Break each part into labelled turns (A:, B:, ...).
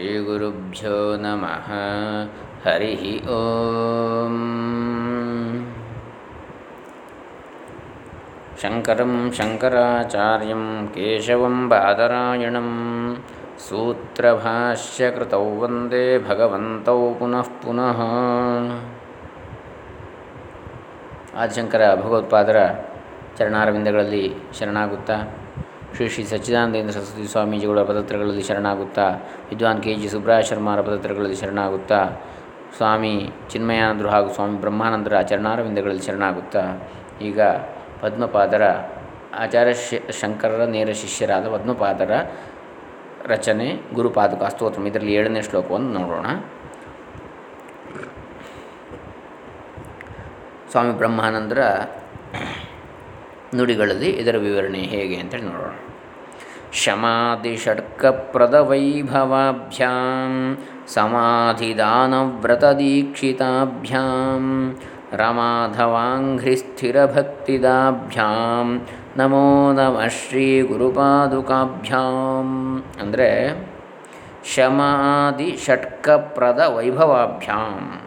A: ಶ್ರೀಗುರುಭ್ಯೋ ನಮಃ ಹರಿ ಓಂ ಶಂಕರಂ ಶಂಕರಾಚಾರ್ಯಂ ಕೇಶವಂ ಬಾದರಾಯಣಂ ಸೂತ್ರಭಾಷ್ಯಕೃತೌ ವಂದೇ ಭಗವಂತೌ ಪುನಃ ಪುನಃ ಆದಿಶಂಕರ ಭಗವತ್ಪಾದರ ಚರಣಾರವಿಂದಗಳಲ್ಲಿ ಶರಣಾಗುತ್ತಾ ಶ್ರೀ ಶ್ರೀ ಸಚ್ಚಿದಾನಂದೇಂದ್ರ ಸರಸ್ವತಿ ಸ್ವಾಮೀಜಿಗಳ ಪದತ್ರಗಳಲ್ಲಿ ಶರಣಾಗುತ್ತಾ, ವಿದ್ವಾನ್ ಕೆ ಜಿ ಸುಬ್ರಾಯ ಶರ್ಮಾರ ಪದತ್ರಗಳಲ್ಲಿ ಶರಣಾಗುತ್ತಾ, ಸ್ವಾಮಿ ಚಿನ್ಮಯಾನಂದರು ಹಾಗೂ ಸ್ವಾಮಿ ಬ್ರಹ್ಮಾನಂದರ ಚರಣಾರವಿಂದಗಳಲ್ಲಿ ಶರಣಾಗುತ್ತಾ, ಈಗ ಪದ್ಮಪಾದರ ಆಚಾರ್ಯ ಶಂಕರರ ನೇರ ಶಿಷ್ಯರಾದ ಪದ್ಮಪಾದರ ರಚನೆ ಗುರುಪಾದುಕ ಸ್ತೋತ್ರ. ಇದರಲ್ಲಿ ಏಳನೇ ಶ್ಲೋಕವನ್ನು ನೋಡೋಣ. ಸ್ವಾಮಿ ಬ್ರಹ್ಮಾನಂದರ ನುಡಿಗಳಲ್ಲಿ ಇದರ ವಿವರಣೆ ಹೇಗೆ ಅಂತೇಳಿ ನೋಡೋಣ. ಶಮಾದಿಷಡ್ಕಪ್ರದವೈಭವಾಭ್ಯಾಂ, ಸಮಾಧಿದಾನವ್ರತದೀಕ್ಷಿತಾಭ್ಯಾಂ, ರಮಾಧವಾಂಘ್ರಿಸ್ಥಿರಭಕ್ತಿದಾಭ್ಯಾಂ, ನಮೋ ನಮಃ ಶ್ರೀ ಗುರುಪಾದುಕಾಭ್ಯಾಂ. ಅಂದರೆ ಶಮಾದಿ ಷಟ್ಕಪ್ರದ ವೈಭವಾಭ್ಯಾಂ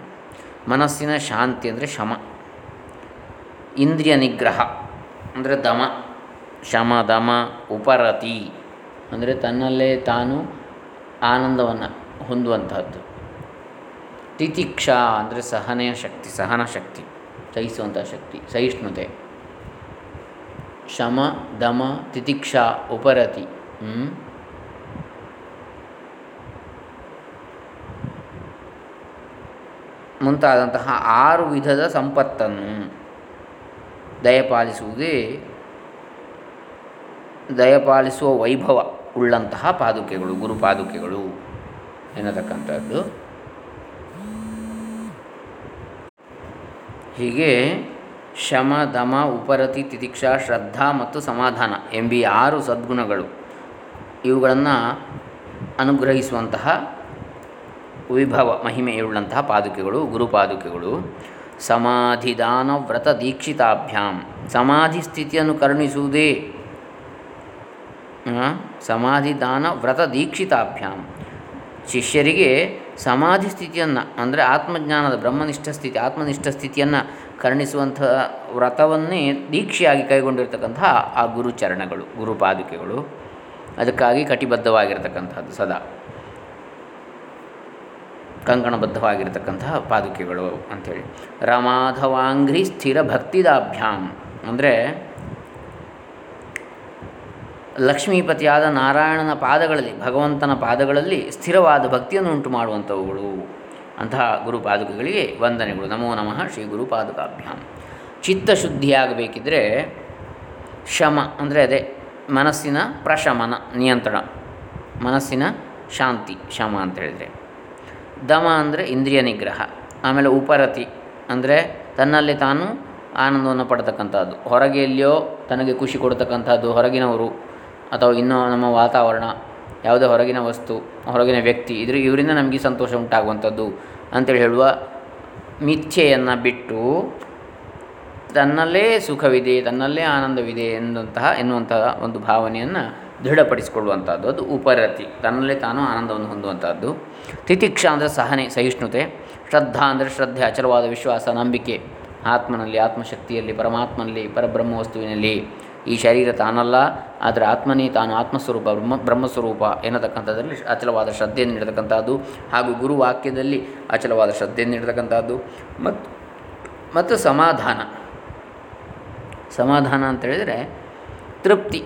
A: ಮನಸ್ಸಿನ ಶಾಂತಿ ಅಂದರೆ ಶಮ. ಇಂದ್ರಿಯ ನಿಗ್ರಹ. ಅಂದರೆ ದಮ ಶಮ ದಮ ಉಪರತಿ. ಅಂದರೆ ತನ್ನಲ್ಲೇ ತಾನು ಆನಂದವನ್ನು ಹೊಂದುವಂತಹದ್ದು. ತಿತಿಕ್ಷಾ ಅಂದರೆ ಸಹನೆಯ ಶಕ್ತಿ, ಸಹನ ಶಕ್ತಿ ಸಹಿಸುವಂಥ ಶಕ್ತಿ, ಸಹಿಷ್ಣುತೆ. ಶಮ, ದಮ, ತಿತಿಕ್ಷಾ, ಉಪರತಿ. ಮುಂತಾದಂತಹ ಆರು ವಿಧದ ಸಂಪತ್ತನ್ನು ದಯಪಾಲಿಸುವುದೇ ದಯಪಾಲಿಸುವ ವೈಭವ ಉಳ್ಳಂತಹ ಪಾದುಕೆಗಳು ಗುರುಪಾದುಕೆಗಳು ಎನ್ನತಕ್ಕಂಥದ್ದು. ಹೀಗೆ ಶಮ, ದಮ, ಉಪರತಿ ತಿತಿಕ್ಷಾ ಶ್ರದ್ಧಾ ಮತ್ತು ಸಮಾಧಾನ ಎಂಬಿ ಆರು ಸದ್ಗುಣಗಳು ಇವುಗಳನ್ನು ಅನುಗ್ರಹಿಸುವಂತಹ ವಿಭವ ಮಹಿಮೆಯುಳ್ಳಂತಹ ಪಾದುಕೆಗಳು ಗುರುಪಾದುಕೆಗಳು ಸಮಾಧಿದಾನ ವ್ರತ ದೀಕ್ಷಿತಾಭ್ಯಾಂ ಸಮಾಧಿ ಸ್ಥಿತಿಯನ್ನು ಕರುಣಿಸುವುದೇ? ಸಮಾಧಿದಾನ ವ್ರತ ದೀಕ್ಷಿತಾಭ್ಯಾಂ ಶಿಷ್ಯರಿಗೆ ಸಮಾಧಿ ಸ್ಥಿತಿಯನ್ನು ಅಂದರೆ ಆತ್ಮಜ್ಞಾನದ ಬ್ರಹ್ಮನಿಷ್ಠ ಸ್ಥಿತಿ ಆತ್ಮನಿಷ್ಠ ಸ್ಥಿತಿಯನ್ನು ಕರುಣಿಸುವಂಥ ವ್ರತವನ್ನೇ ದೀಕ್ಷೆಯಾಗಿ ಕೈಗೊಂಡಿರ್ತಕ್ಕಂತಹ ಆ ಗುರುಚರಣಗಳು, ಗುರುಪಾದುಕೆಗಳು. ಅದಕ್ಕಾಗಿ ಕಟಿಬದ್ಧವಾಗಿರತಕ್ಕಂಥದ್ದು ಸದಾ. ಕಂಕಣಬದ್ಧವಾಗಿರತಕ್ಕಂತಹ ಪಾದುಕೆಗಳು ಅಂಥೇಳಿ. ರಮಾಧವಾಂಘ್ರಿ ಸ್ಥಿರ ಭಕ್ತಿದಾಭ್ಯಾಮ್ ಅಂದರೆ ಲಕ್ಷ್ಮೀಪತಿಯಾದ ನಾರಾಯಣನ ಪಾದಗಳಲ್ಲಿ, ಭಗವಂತನ ಪಾದಗಳಲ್ಲಿ ಸ್ಥಿರವಾದ ಭಕ್ತಿಯನ್ನು ಉಂಟು ಮಾಡುವಂಥವುಗಳು ಅಂತಹ ಗುರುಪಾದುಕೆಗಳಿಗೆ ವಂದನೆಗಳು. ನಮೋ ನಮಃ, ಶ್ರೀ ಗುರುಪಾದುಕಾಭ್ಯಾಂ ಚಿತ್ತಶುದ್ಧಿಯಾಗಬೇಕಿದ್ರೆ ಶಮ ಅಂದರೆ ಅದೇ ಮನಸ್ಸಿನ ಪ್ರಶಮನ, ನಿಯಂತ್ರಣ. ಮನಸ್ಸಿನ ಶಾಂತಿ, ಶಮ ಅಂತ ಹೇಳಿದರೆ. ದಮ ಅಂದರೆ ಇಂದ್ರಿಯ ನಿಗ್ರಹ, ಆಮೇಲೆ ಉಪರತಿ ಅಂದರೆ ತನ್ನಲ್ಲಿ ತಾನು ಆನಂದವನ್ನು ಪಡ್ತಕ್ಕಂಥದ್ದು. ಹೊರಗೆ ಎಲ್ಲಿಯೋ ತನಗೆ ಖುಷಿ ಕೊಡ್ತಕ್ಕಂಥದ್ದು ಹೊರಗಿನವರು ಅಥವಾ ಇನ್ನೂ ನಮ್ಮ ವಾತಾವರಣ, ಯಾವುದೇ ಹೊರಗಿನ ವಸ್ತು, ಹೊರಗಿನ ವ್ಯಕ್ತಿ, ಇದ್ರ ಇವರಿಂದ ನಮಗೆ ಸಂತೋಷ ಉಂಟಾಗುವಂಥದ್ದು ಅಂತೇಳಿ ಹೇಳುವ ಮಿಥ್ಯೆಯನ್ನು ಬಿಟ್ಟು ತನ್ನಲ್ಲೇ ಸುಖವಿದೆ, ತನ್ನಲ್ಲೇ ಆನಂದವಿದೆ ಎಂದಂತಹ ಎನ್ನುವಂತಹ ಒಂದು ಭಾವನೆಯನ್ನು ದೃಢಪಡಿಸಿಕೊಳ್ಳುವಂಥದ್ದು. ಅದು ಉಪರತಿ. ತನ್ನಲ್ಲೇ ತಾನು ಆನಂದವನ್ನು ಹೊಂದುವಂಥದ್ದು. ತಿತಿಕ್ಷ ಅಂದರೆ ಸಹನೆ, ಸಹಿಷ್ಣುತೆ. ಶ್ರದ್ಧಾ ಅಂದರೆ ಶ್ರದ್ಧೆ, ಅಚಲವಾದ ವಿಶ್ವಾಸ, ನಂಬಿಕೆ. ಆತ್ಮನಲ್ಲಿ, ಆತ್ಮಶಕ್ತಿಯಲ್ಲಿ, ಪರಮಾತ್ಮನಲ್ಲಿ ಪರಬ್ರಹ್ಮ ವಸ್ತುವಿನಲ್ಲಿ ಈ ಶರೀರ ತಾನಲ್ಲ, ಆದರೆ ಆತ್ಮನೇ ತಾನು ಆತ್ಮಸ್ವರೂಪ, ಬ್ರಹ್ಮ, ಬ್ರಹ್ಮಸ್ವರೂಪ ಎನ್ನತಕ್ಕಂಥದ್ದಲ್ಲಿ ಅಚಲವಾದ ಶ್ರದ್ಧೆಯನ್ನು ನೀಡತಕ್ಕಂಥದ್ದು ಹಾಗೂ ಗುರುವಾಕ್ಯದಲ್ಲಿ ಅಚಲವಾದ ಶ್ರದ್ಧೆಯನ್ನು ನೀಡತಕ್ಕಂಥದ್ದು. ಮತ್ತು ಮತ್ತು ಸಮಾಧಾನ. ಸಮಾಧಾನ ಅಂತ ಹೇಳಿದರೆ ತೃಪ್ತಿ.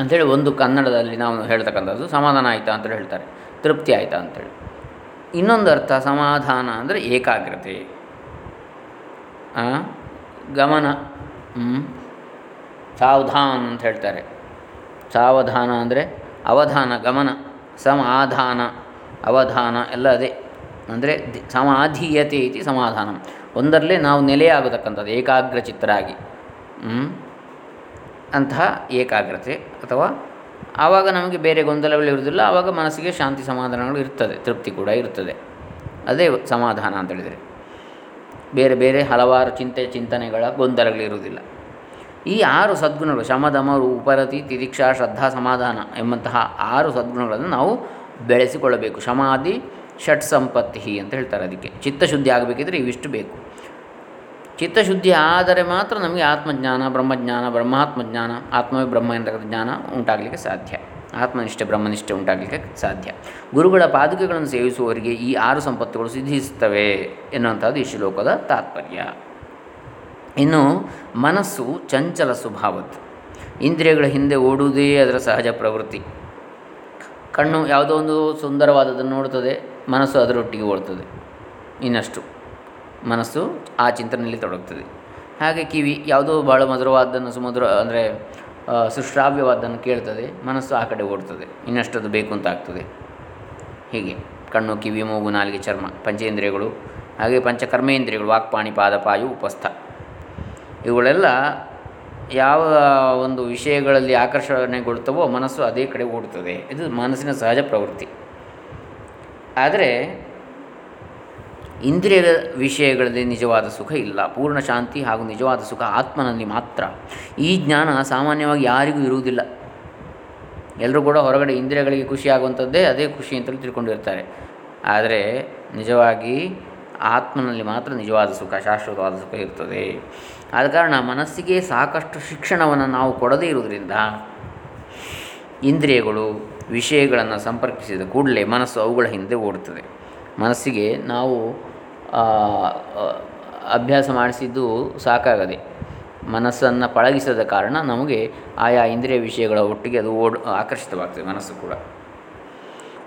A: ಅಂಥೇಳಿ ಒಂದು ಕನ್ನಡದಲ್ಲಿ ನಾವು ಹೇಳ್ತಕ್ಕಂಥದ್ದು, ಸಮಾಧಾನ ಆಯಿತಾ ಅಂತೇಳಿ ಹೇಳ್ತಾರೆ, ತೃಪ್ತಿ ಆಯಿತಾ ಅಂಥೇಳಿ ಇನ್ನೊಂದು ಅರ್ಥ, ಸಮಾಧಾನ ಅಂದರೆ ಏಕಾಗ್ರತೆ. ಗಮನ ಸಾವಧಾನ ಅಂತ ಹೇಳ್ತಾರೆ. ಸಾವಧಾನ ಅಂದರೆ ಅವಧಾನ, ಗಮನ, ಸಮಾಧಾನ, ಅವಧಾನ ಎಲ್ಲ ಅದೇ. ಅಂದರೆ ಸಮಾಧೀಯತೆ ಇತಿ ಸಮಾಧಾನ. ಒಂದರಲ್ಲೇ ನಾವು ನೆಲೆಯಾಗತಕ್ಕಂಥದ್ದು ಏಕಾಗ್ರಚಿತ್ತರಾಗಿ ಅಂತಹ ಏಕಾಗ್ರತೆ ಅಥವಾ ಆವಾಗ ನಮಗೆ ಬೇರೆ ಗೊಂದಲಗಳು ಇರುವುದಿಲ್ಲ, ಆವಾಗ ಮನಸ್ಸಿಗೆ ಶಾಂತಿ ಸಮಾಧಾನಗಳು ಇರ್ತದೆ, ತೃಪ್ತಿ ಕೂಡ ಇರ್ತದೆ. ಅದೇ ಸಮಾಧಾನ ಅಂತ ಹೇಳಿದರೆ. ಬೇರೆ ಬೇರೆ ಹಲವಾರು ಚಿಂತೆ, ಚಿಂತನೆಗಳ ಗೊಂದಲಗಳಿರುವುದಿಲ್ಲ ಈ ಆರು ಸದ್ಗುಣಗಳು ಶಮದಮ ಉಪರತಿ ತಿರೀಕ್ಷಾ ಶ್ರದ್ಧಾ, ಸಮಾಧಾನ ಎಂಬಂತಹ ಆರು ಸದ್ಗುಣಗಳನ್ನು ನಾವು ಬೆಳೆಸಿಕೊಳ್ಳಬೇಕು. ಶಮಾಧಿ ಷಟ್ ಸಂಪತ್ತಿ ಅಂತ ಹೇಳ್ತಾರೆ ಅದಕ್ಕೆ. ಚಿತ್ತಶುದ್ಧಿ ಆಗಬೇಕಿದ್ರೆ ಇವಿಷ್ಟು ಬೇಕು. ಚಿತ್ತಶುದ್ಧಿ ಆದರೆ ಮಾತ್ರ ನಮಗೆ ಆತ್ಮಜ್ಞಾನ, ಬ್ರಹ್ಮಜ್ಞಾನ, ಬ್ರಹ್ಮಾತ್ಮಜ್ಞಾನ, ಆತ್ಮವೇ ಬ್ರಹ್ಮ ಎಂದ ಜ್ಞಾನ ಉಂಟಾಗಲಿಕ್ಕೆ ಸಾಧ್ಯ. ಆತ್ಮನಿಷ್ಠೆ, ಬ್ರಹ್ಮನಿಷ್ಠೆ ಉಂಟಾಗಲಿಕ್ಕೆ ಸಾಧ್ಯ. ಗುರುಗಳ ಪಾದುಕೆಗಳನ್ನು ಸೇವಿಸುವವರಿಗೆ ಈ ಆರು ಸಂಪತ್ತುಗಳು ಸಿದ್ಧಿಸುತ್ತವೆ ಎನ್ನುವಂಥದ್ದು ಈ ಶ್ಲೋಕದ ತಾತ್ಪರ್ಯ. ಇನ್ನು ಮನಸ್ಸು ಚಂಚಲ ಸ್ವಭಾವದ್ದು. ಇಂದ್ರಿಯಗಳ ಹಿಂದೆ ಓಡುವುದೇ ಅದರ ಸಹಜ ಪ್ರವೃತ್ತಿ. ಕಣ್ಣು ಯಾವುದೋ ಒಂದು ಸುಂದರವಾದದನ್ನು ನೋಡುತ್ತದೆ, ಮನಸ್ಸು ಅದರೊಟ್ಟಿಗೆ ಓಡ್ತದೆ. ಇನ್ನಷ್ಟು. ಮನಸ್ಸು ಆ ಚಿಂತನೆಯಲ್ಲಿ ತೊಡಗ್ತದೆ. ಹಾಗೆ ಕಿವಿ ಯಾವುದೋ ಭಾಳ ಮಧುರವಾದ್ದನ್ನು ಸುಮಧುರ, ಅಂದರೆ ಸುಶ್ರಾವ್ಯವಾದನ್ನು ಕೇಳ್ತದೆ, ಮನಸ್ಸು ಆ ಕಡೆ ಓಡ್ತದೆ. ಇನ್ನಷ್ಟದು ಬೇಕು ಅಂತ ಆಗ್ತದೆ. ಹೀಗೆ. ಕಣ್ಣು, ಕಿವಿ, ಮೂಗು, ನಾಲಿಗೆ, ಚರ್ಮ, ಪಂಚೇಂದ್ರಿಯಗಳು, ಹಾಗೆ ಪಂಚಕರ್ಮೇಂದ್ರಿಯಗಳು, ವಾಕ್ಪಾಣಿ, ಪಾದಪಾಯು, ಉಪಸ್ಥ. ಇವುಗಳೆಲ್ಲ ಯಾವ ಒಂದು ವಿಷಯಗಳಲ್ಲಿ ಆಕರ್ಷಣೆಗೊಳ್ತವೋ ಮನಸ್ಸು ಅದೇ ಕಡೆ ಓಡುತ್ತದೆ ಇದು ಮನಸ್ಸಿನ ಸಹಜ ಪ್ರವೃತ್ತಿ. ಆದರೆ ಇಂದ್ರಿಯ ವಿಷಯಗಳಲ್ಲಿ ನಿಜವಾದ ಸುಖ ಇಲ್ಲ. ಪೂರ್ಣ ಶಾಂತಿ ಹಾಗೂ ನಿಜವಾದ ಸುಖ ಆತ್ಮನಲ್ಲಿ ಮಾತ್ರ. ಈ ಜ್ಞಾನ ಸಾಮಾನ್ಯವಾಗಿ ಯಾರಿಗೂ ಇರುವುದಿಲ್ಲ. ಎಲ್ಲರೂ ಕೂಡ ಹೊರಗಡೆ ಇಂದ್ರಿಯಗಳಿಗೆ ಖುಷಿಯಾಗುವಂಥದ್ದೇ ಅದೇ ಖುಷಿ ಅಂತಲೂ ತಿಳ್ಕೊಂಡಿರ್ತಾರೆ. ಆದರೆ ನಿಜವಾಗಿ ಆತ್ಮನಲ್ಲಿ ಮಾತ್ರ ನಿಜವಾದ ಸುಖ, ಶಾಶ್ವತವಾದ ಸುಖ ಇರ್ತದೆ. ಆದ ಕಾರಣ ಮನಸ್ಸಿಗೆ ಸಾಕಷ್ಟು ಶಿಕ್ಷಣವನ್ನು ನಾವು ಕೊಡದೇ ಇರುವುದರಿಂದ ಇಂದ್ರಿಯಗಳು ವಿಷಯಗಳನ್ನು ಸಂಪರ್ಕಿಸಿದ ಕೂಡಲೇ ಮನಸ್ಸು ಅವುಗಳ ಹಿಂದೆ ಓಡುತ್ತದೆ. ಮನಸ್ಸಿಗೆ ನಾವು ಅಭ್ಯಾಸ ಮಾಡಿಸಿದ್ದು ಸಾಕಾಗದೆ. ಮನಸ್ಸನ್ನು ಪಳಗಿಸದ ಕಾರಣ ನಮಗೆ ಆಯಾ ಇಂದ್ರಿಯ ವಿಷಯಗಳ ಒಟ್ಟಿಗೆ ಅದು ಓಡ್, ಆಕರ್ಷಿತವಾಗ್ತದೆ ಮನಸ್ಸು ಕೂಡ.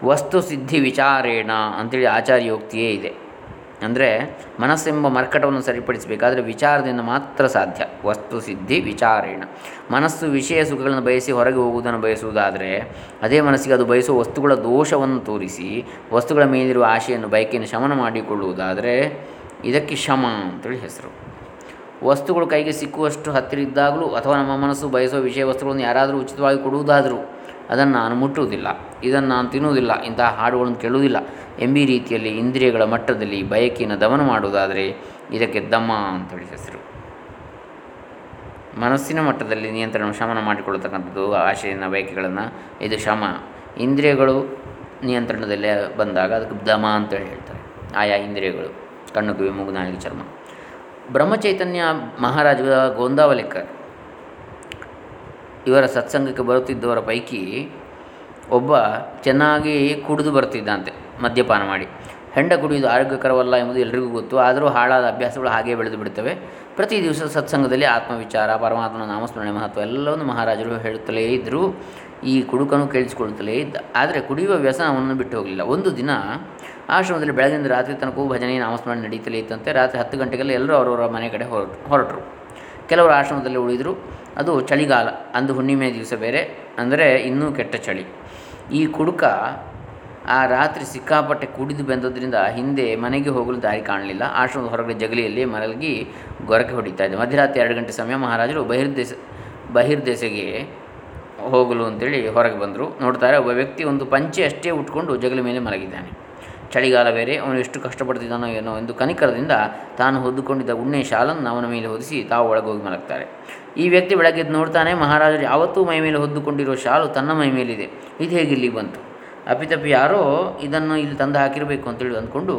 A: ವಸ್ತು ಸಿದ್ಧಿ ವಿಚಾರೇಣ ಅಂಥೇಳಿ ಆಚಾರ್ಯೋಕ್ತಿಯೇ ಇದೆ. ಅಂದರೆ ಮನಸ್ಸೆಂಬ ಮರ್ಕಟವನ್ನು ಸರಿಪಡಿಸಬೇಕಾದರೆ ವಿಚಾರದಿಂದ ಮಾತ್ರ ಸಾಧ್ಯ. ವಸ್ತು ಸಿದ್ಧಿ, ವಿಚಾರೇಣ. ಮನಸ್ಸು ವಿಷಯ ಸುಖಗಳನ್ನು ಬಯಸಿ ಹೊರಗೆ ಹೋಗುವುದನ್ನು ಬಯಸುವುದಾದರೆ ಅದೇ ಮನಸ್ಸಿಗೆ ಅದು ಬಯಸುವ ವಸ್ತುಗಳ ದೋಷವನ್ನು ತೋರಿಸಿ ವಸ್ತುಗಳ ಮೇಲಿರುವ ಆಶೆಯನ್ನು ಬಯಕೆಯನ್ನು ಶಮನ ಮಾಡಿಕೊಳ್ಳುವುದಾದರೆ ಇದಕ್ಕೆ ಶಮ ಅಂತೇಳಿ ಹೆಸರು. ವಸ್ತುಗಳು ಕೈಗೆ ಸಿಕ್ಕುವಷ್ಟು ಹತ್ತಿರ ಇದ್ದಾಗಲೂ ಅಥವಾ ನಮ್ಮ ಮನಸ್ಸು ಬಯಸುವ ವಿಷಯ ವಸ್ತುಗಳನ್ನು ಯಾರಾದರೂ ಉಚಿತವಾಗಿ ಕೊಡುವುದಾದರೂ ಅದನ್ನು ನಾನು ಮುಟ್ಟುವುದಿಲ್ಲ. ಇದನ್ನು ನಾನು ತಿನ್ನುವುದಿಲ್ಲ. ಇಂತಹ ಹಾಡುಗಳನ್ನು ಕೇಳುವುದಿಲ್ಲ. ಎಂಬಿ ರೀತಿಯಲ್ಲಿ ಇಂದ್ರಿಯಗಳ ಮಟ್ಟದಲ್ಲಿ ಬಯಕೆಯನ್ನು ದಮನ ಮಾಡುವುದಾದರೆ ಇದಕ್ಕೆ ದಮ್ಮ ಅಂತೇಳಿ ಹೆಸರು. ಮನಸ್ಸಿನ ಮಟ್ಟದಲ್ಲಿ ನಿಯಂತ್ರಣ ಶಮನ ಮಾಡಿಕೊಳ್ಳತಕ್ಕಂಥದ್ದು ಆಶೆಯನ್ನು ಬಯಕೆಗಳನ್ನು ಇದು ಶಮ. ಇಂದ್ರಿಯಗಳು ನಿಯಂತ್ರಣದಲ್ಲಿ ಬಂದಾಗ ಅದಕ್ಕೆ ದಮ ಅಂತೇಳಿ ಹೇಳ್ತಾರೆ. ಆಯಾ ಇಂದ್ರಿಯಗಳು. ಕಣ್ಣು, ಕಿವಿ, ಮೂಗು, ನಾಲಿಗೆ, ಚರ್ಮ. ಬ್ರಹ್ಮಚೈತನ್ಯ ಮಹಾರಾಜ ಗೋಂದಾವಲಿಕರ್ ಇವರ ಸತ್ಸಂಗಕ್ಕೆ ಬರುತ್ತಿದ್ದವರ ಪೈಕಿ ಒಬ್ಬ ಚೆನ್ನಾಗಿ ಕುಡಿದು ಬರ್ತಿದ್ದಂತೆ ಮದ್ಯಪಾನ ಮಾಡಿ. ಹೆಂಡ ಕುಡಿಯುವುದು ಆರೋಗ್ಯಕರವಲ್ಲ ಎಂಬುದು ಎಲ್ರಿಗೂ ಗೊತ್ತು. ಆದರೂ ಹಾಳಾದ ಅಭ್ಯಾಸಗಳು ಹಾಗೇ ಬೆಳೆದು ಬಿಡ್ತವೆ ಪ್ರತಿ ದಿವಸ ಸತ್ಸಂಗದಲ್ಲಿ ಆತ್ಮವಿಚಾರ, ಪರಮಾತ್ಮನ ನಾಮಸ್ಮರಣೆ ಮಹತ್ವ ಎಲ್ಲವನ್ನು ಮಹಾರಾಜರು ಹೇಳುತ್ತಲೇ ಇದ್ದರು. ಈ ಕುಡುಕನು ಕೇಳಿಸಿಕೊಳ್ಳುತ್ತಲೇ ಇದ್ದ. ಆದರೆ ಕುಡಿಯುವ ವ್ಯಸನ ಅವನನ್ನು ಬಿಟ್ಟು ಹೋಗಲಿಲ್ಲ. ಒಂದು ದಿನ ಆಶ್ರಮದಲ್ಲಿ ಬೆಳಗಿನಿಂದ ರಾತ್ರಿ ತನಕ ಭಜನೆ, ನಾಮಸ್ಮರಣೆ ನಡೀತಲೇ ಇತ್ತಂತೆ. ರಾತ್ರಿ ಹತ್ತು ಗಂಟೆಗೆಲ್ಲ ಎಲ್ಲರೂ ಅವರವರ ಮನೆ ಕಡೆ ಹೊರಟು ಹೊರಟರು. ಕೆಲವರು ಆಶ್ರಮದಲ್ಲಿ ಉಳಿದರು. ಅದು ಚಳಿಗಾಲ, ಅಂದು ಹುಣ್ಣಿಮೆ ದಿವಸ ಬೇರೆ, ಅಂದರೆ ಇನ್ನೂ ಕೆಟ್ಟ ಚಳಿ. ಈ ಕುಡುಕ ಆ ರಾತ್ರಿ ಸಿಕ್ಕಾಪಟ್ಟೆ ಕುಡಿದು ಬೆಂದದ್ರಿಂದ ಹಿಂದೆ ಮನೆಗೆ ಹೋಗಲು ದಾರಿ ಕಾಣಲಿಲ್ಲ. ಆಶ್ರಮದ ಹೊರಗಡೆ ಜಗಲಿಯಲ್ಲಿ ಮಲಗಿ ಗೊರಕೆ ಹೊಡಿತಾ ಮಧ್ಯರಾತ್ರಿ ಎರಡು ಗಂಟೆ ಸಮಯ ಮಹಾರಾಜರು ಬಹಿರ್ದೇಶ, ಬಹಿರ್ದೇಶಗೆ ಹೋಗಲು ಅಂತೇಳಿ ಹೊರಗೆ ಬಂದರು. ನೋಡ್ತಾರೆ, ಒಬ್ಬ ವ್ಯಕ್ತಿ ಒಂದು ಪಂಚೆ ಅಷ್ಟೇ ಉಟ್ಕೊಂಡು ಜಗಲಿ ಮೇಲೆ ಮಲಗಿದ್ದಾನೆ. ಚಳಿಗಾಲ ಬೇರೆ, ಅವನು ಎಷ್ಟು ಕಷ್ಟಪಡ್ತಿದ್ದಾನೋ ಏನೋ ಎಂದು ಕನಿಕರದಿಂದ ತಾನು ಹೊದ್ದುಕೊಂಡಿದ್ದ ಉಣ್ಣೆ ಶಾಲನ್ನು ಅವನ ಮೇಲೆ ಹೊದಿಸಿ ತಾವು ಒಳಗೋಗಿ ಮಲಗ್ತಾರೆ. ಈ ವ್ಯಕ್ತಿ ಬೆಳಗ್ಗೆ ನೋಡ್ತಾನೆ, ಮಹಾರಾಜರು ಯಾವತ್ತೂ ಮೈ ಮೇಲೆ ಹೊದ್ದುಕೊಂಡಿರೋ ಶಾಲು ತನ್ನ ಮೈ ಮೇಲಿದೆ, ಇದು ಹೇಗೆ ಇಲ್ಲಿ ಬಂತು? ಅಪಿತಪಿ ಯಾರೋ ಇದನ್ನು ಇಲ್ಲಿ ತಂದು ಹಾಕಿರಬೇಕು ಅಂತೇಳಿ ಅಂದ್ಕೊಂಡು